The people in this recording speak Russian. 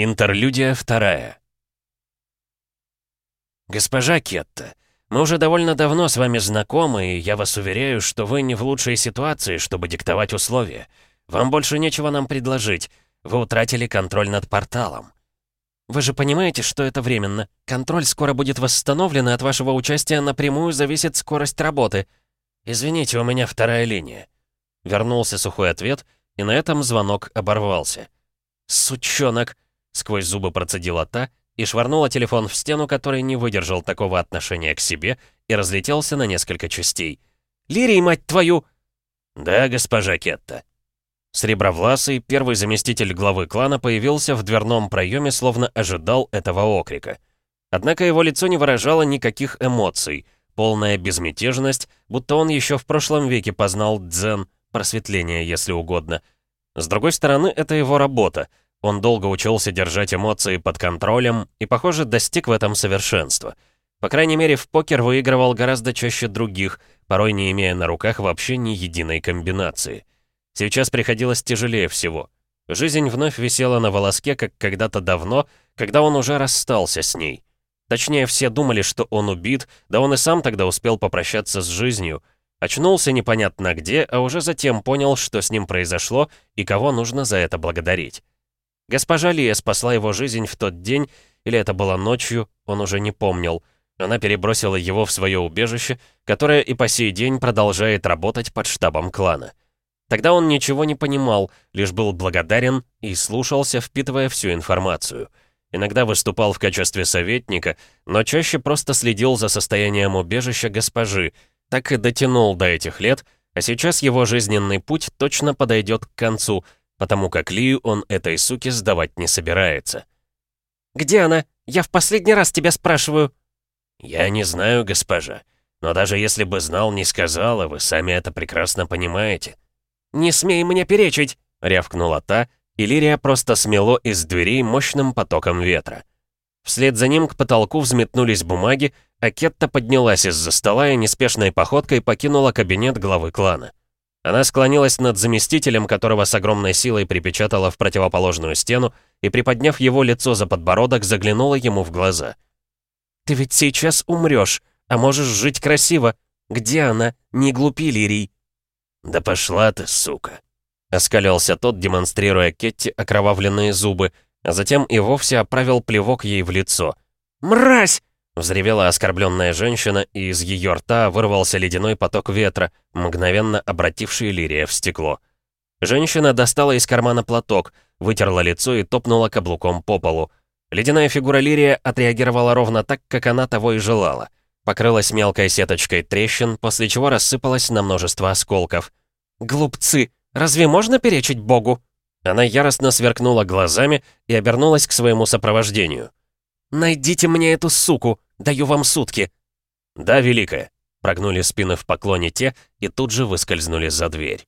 Интерлюдия вторая. «Госпожа Кетта, мы уже довольно давно с вами знакомы, и я вас уверяю, что вы не в лучшей ситуации, чтобы диктовать условия. Вам больше нечего нам предложить. Вы утратили контроль над порталом. Вы же понимаете, что это временно. Контроль скоро будет восстановлен, и от вашего участия напрямую зависит скорость работы. Извините, у меня вторая линия». Вернулся сухой ответ, и на этом звонок оборвался. «Сучонок!» Сквозь зубы процедила та и швырнула телефон в стену, который не выдержал такого отношения к себе и разлетелся на несколько частей. «Лирий, мать твою!» «Да, госпожа Кетта». Сребровласый, первый заместитель главы клана, появился в дверном проеме, словно ожидал этого окрика. Однако его лицо не выражало никаких эмоций, полная безмятежность, будто он еще в прошлом веке познал дзен, просветление, если угодно. С другой стороны, это его работа — он долго учился держать эмоции под контролем и, похоже, достиг в этом совершенства. По крайней мере, в покер выигрывал гораздо чаще других, порой не имея на руках вообще ни единой комбинации. Сейчас приходилось тяжелее всего. Жизнь вновь висела на волоске, как когда-то давно, когда он уже расстался с ней. Точнее, все думали, что он убит, да он и сам тогда успел попрощаться с жизнью. Очнулся непонятно где, а уже затем понял, что с ним произошло и кого нужно за это благодарить. Госпожа Лия спасла его жизнь в тот день, или это было ночью, он уже не помнил. Она перебросила его в свое убежище, которое и по сей день продолжает работать под штабом клана. Тогда он ничего не понимал, лишь был благодарен и слушался, впитывая всю информацию. Иногда выступал в качестве советника, но чаще просто следил за состоянием убежища госпожи, так и дотянул до этих лет, а сейчас его жизненный путь точно подойдет к концу — потому как Лию он этой суке сдавать не собирается. «Где она? Я в последний раз тебя спрашиваю». «Я не знаю, госпожа. Но даже если бы знал, не сказала, вы сами это прекрасно понимаете». «Не смей мне перечить!» — рявкнула та, и Лирия просто смело из дверей мощным потоком ветра. Вслед за ним к потолку взметнулись бумаги, а Кетта поднялась из-за стола и неспешной походкой покинула кабинет главы клана. Она склонилась над заместителем, которого с огромной силой припечатала в противоположную стену, и, приподняв его лицо за подбородок, заглянула ему в глаза. «Ты ведь сейчас умрешь, а можешь жить красиво. Где она? Не глупи, Лирий!» «Да пошла ты, сука!» Оскалился тот, демонстрируя Кетти окровавленные зубы, а затем и вовсе оправил плевок ей в лицо. «Мразь!» Взревела оскорбленная женщина, и из ее рта вырвался ледяной поток ветра, мгновенно обративший Лирия в стекло. Женщина достала из кармана платок, вытерла лицо и топнула каблуком по полу. Ледяная фигура Лирия отреагировала ровно так, как она того и желала. Покрылась мелкой сеточкой трещин, после чего рассыпалась на множество осколков. «Глупцы! Разве можно перечить Богу?» Она яростно сверкнула глазами и обернулась к своему сопровождению. «Найдите мне эту суку! Даю вам сутки!» «Да, Великая!» Прогнули спины в поклоне те и тут же выскользнули за дверь.